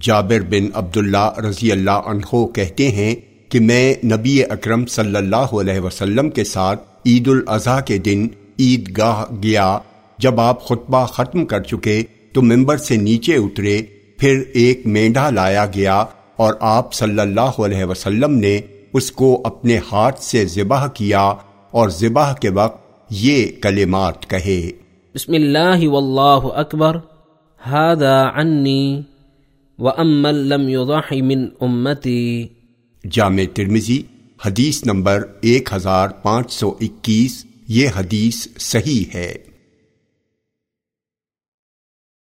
جابر بن عبداللہ رضی اللہ عنہ کہتے ہیں کہ میں نبی اکرم صلی اللہ علیہ وسلم کے ساتھ عید الاضحیٰ کے دن عید گاہ گیا۔ جب آپ خطبہ ختم کر چکے تو ممبر سے نیچے اترے، پھر ایک مینڈا لایا گیا اور آپ صلی اللہ علیہ وسلم نے اس کو اپنے ہاتھ سے ذبح کیا اور ذبح کے وقت یہ کلمات کہے۔ بسم اللہ واللہ اکبر۔ هذا و امن لَّمْ يُضَحِ مِنْ أُمَّتِي جامع ترمزی حدیث نمبر ایک ہزار پانچ سو اکیس، یہ حدیث صحیح ہے۔